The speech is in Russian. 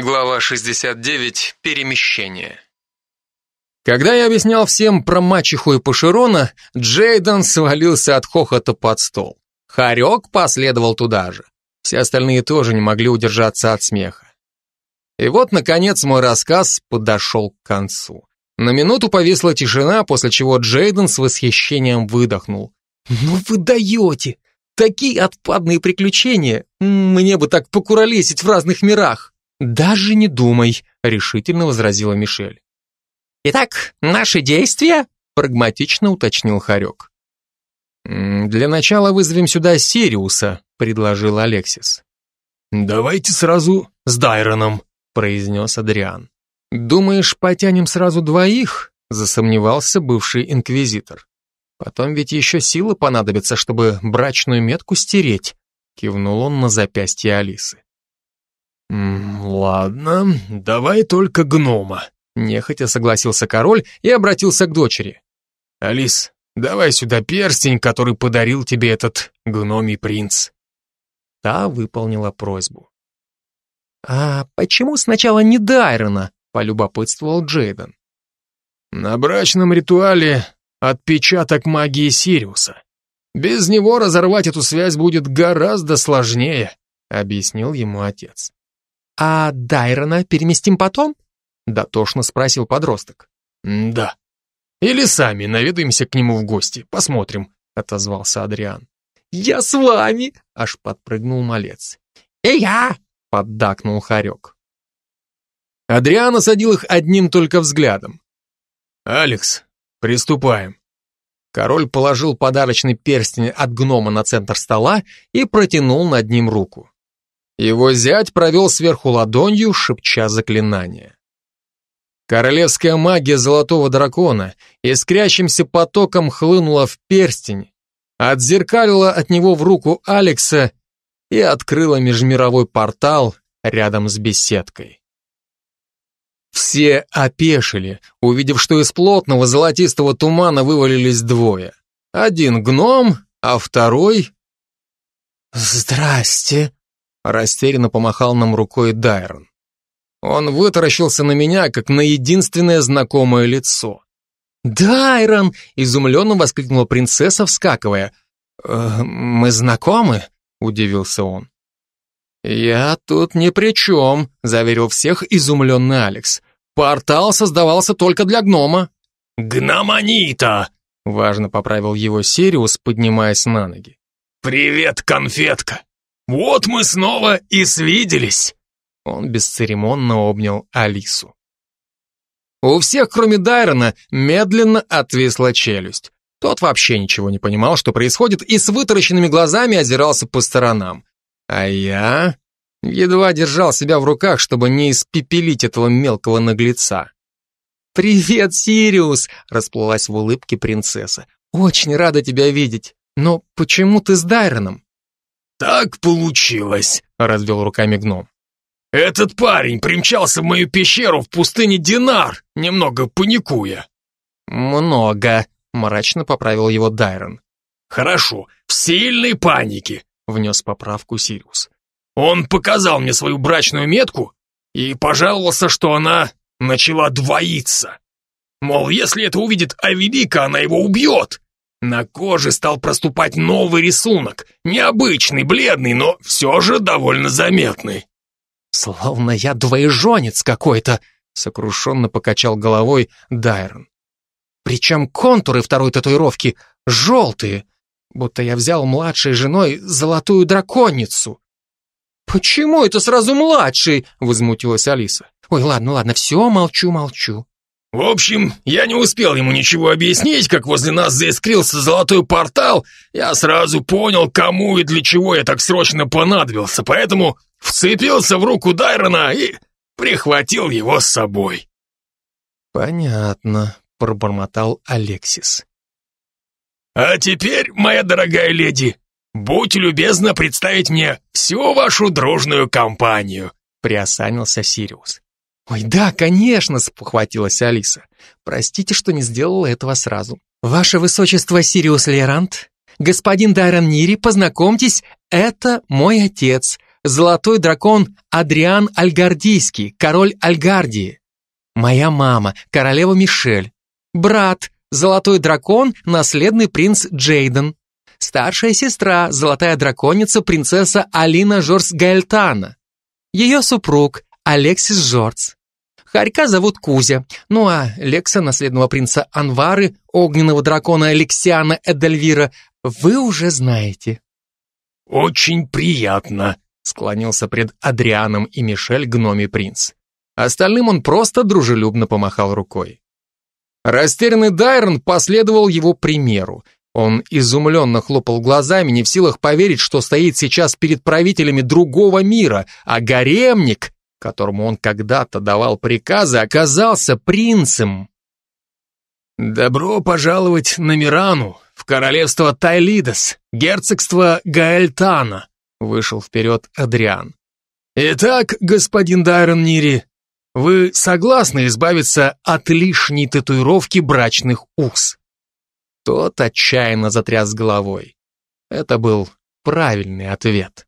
Глава 69. Перемещение. Когда я объяснял всем про мачеху и Пашерона, Джейден свалился от хохота под стол. Харек последовал туда же. Все остальные тоже не могли удержаться от смеха. И вот, наконец, мой рассказ подошел к концу. На минуту повисла тишина, после чего Джейден с восхищением выдохнул. «Ну вы даете! Такие отпадные приключения! Мне бы так покуролесить в разных мирах!» «Даже не думай», — решительно возразила Мишель. «Итак, наши действия?» — прагматично уточнил Харек. «Для начала вызовем сюда Сириуса», — предложил Алексис. «Давайте сразу с Дайроном», — произнес Адриан. «Думаешь, потянем сразу двоих?» — засомневался бывший инквизитор. «Потом ведь еще силы понадобятся, чтобы брачную метку стереть», — кивнул он на запястье Алисы. «Ладно, давай только гнома», — нехотя согласился король и обратился к дочери. «Алис, давай сюда перстень, который подарил тебе этот гномий принц». Та выполнила просьбу. «А почему сначала не Дайрона?» — полюбопытствовал Джейден. «На брачном ритуале отпечаток магии Сириуса. Без него разорвать эту связь будет гораздо сложнее», — объяснил ему отец. «А Дайрона переместим потом?» — дотошно спросил подросток. «Да. Или сами наведаемся к нему в гости, посмотрим», — отозвался Адриан. «Я с вами!» — аж подпрыгнул малец. «И я!» — поддакнул Харек. Адриан осадил их одним только взглядом. «Алекс, приступаем». Король положил подарочный перстень от гнома на центр стола и протянул над ним руку. Его зять провел сверху ладонью, шепча заклинание. Королевская магия золотого дракона искрящимся потоком хлынула в перстень, отзеркалила от него в руку Алекса и открыла межмировой портал рядом с беседкой. Все опешили, увидев, что из плотного золотистого тумана вывалились двое. Один гном, а второй... «Здрасте», Растерянно помахал нам рукой Дайрон. Он вытаращился на меня, как на единственное знакомое лицо. «Дайрон!» — изумленно воскликнула принцесса, вскакивая. «Э, «Мы знакомы?» — удивился он. «Я тут ни при чем», — заверил всех изумленный Алекс. «Портал создавался только для гнома». «Гномонита!» — важно поправил его Сириус, поднимаясь на ноги. «Привет, конфетка! «Вот мы снова и свиделись!» Он бесцеремонно обнял Алису. У всех, кроме Дайрона, медленно отвисла челюсть. Тот вообще ничего не понимал, что происходит, и с вытаращенными глазами озирался по сторонам. А я едва держал себя в руках, чтобы не испепелить этого мелкого наглеца. «Привет, Сириус!» — расплылась в улыбке принцесса. «Очень рада тебя видеть. Но почему ты с Дайроном?» «Так получилось», — развел руками гном. «Этот парень примчался в мою пещеру в пустыне Динар, немного паникуя». «Много», — мрачно поправил его Дайрон. «Хорошо, в сильной панике», — внес поправку Сириус. «Он показал мне свою брачную метку и пожаловался, что она начала двоиться. Мол, если это увидит Авелика, она его убьет. На коже стал проступать новый рисунок, необычный, бледный, но все же довольно заметный. «Словно я двоеженец какой-то», — сокрушенно покачал головой Дайрон. «Причем контуры второй татуировки желтые, будто я взял младшей женой золотую драконицу». «Почему это сразу младший?» — возмутилась Алиса. «Ой, ладно, ладно, все, молчу, молчу. В общем, я не успел ему ничего объяснить, как возле нас заискрился золотой портал, я сразу понял, кому и для чего я так срочно понадобился, поэтому вцепился в руку Дайрона и прихватил его с собой. «Понятно», — пробормотал Алексис. «А теперь, моя дорогая леди, будь любезна представить мне всю вашу дружную компанию», — приосанился Сириус. «Ой, да, конечно!» — спохватилась Алиса. «Простите, что не сделала этого сразу. Ваше Высочество Сириус Лерант, господин Дайрон Нири, познакомьтесь, это мой отец, золотой дракон Адриан Альгардийский, король Альгардии. Моя мама, королева Мишель. Брат, золотой дракон, наследный принц Джейден. Старшая сестра, золотая драконица, принцесса Алина Жорс Гальтана. Ее супруг, Алексис Жорц. Харька зовут Кузя, ну а Лекса, наследного принца Анвары, огненного дракона Алексиана Эдельвира, вы уже знаете. «Очень приятно», — склонился пред Адрианом и Мишель гноми принц. Остальным он просто дружелюбно помахал рукой. Растерянный Дайрон последовал его примеру. Он изумленно хлопал глазами, не в силах поверить, что стоит сейчас перед правителями другого мира, а гаремник, которому он когда-то давал приказы, оказался принцем. «Добро пожаловать на Мирану, в королевство Тайлидас, герцогство Гаэльтана», вышел вперед Адриан. «Итак, господин Дайрон Нири, вы согласны избавиться от лишней татуировки брачных уз?» Тот отчаянно затряс головой. Это был правильный ответ.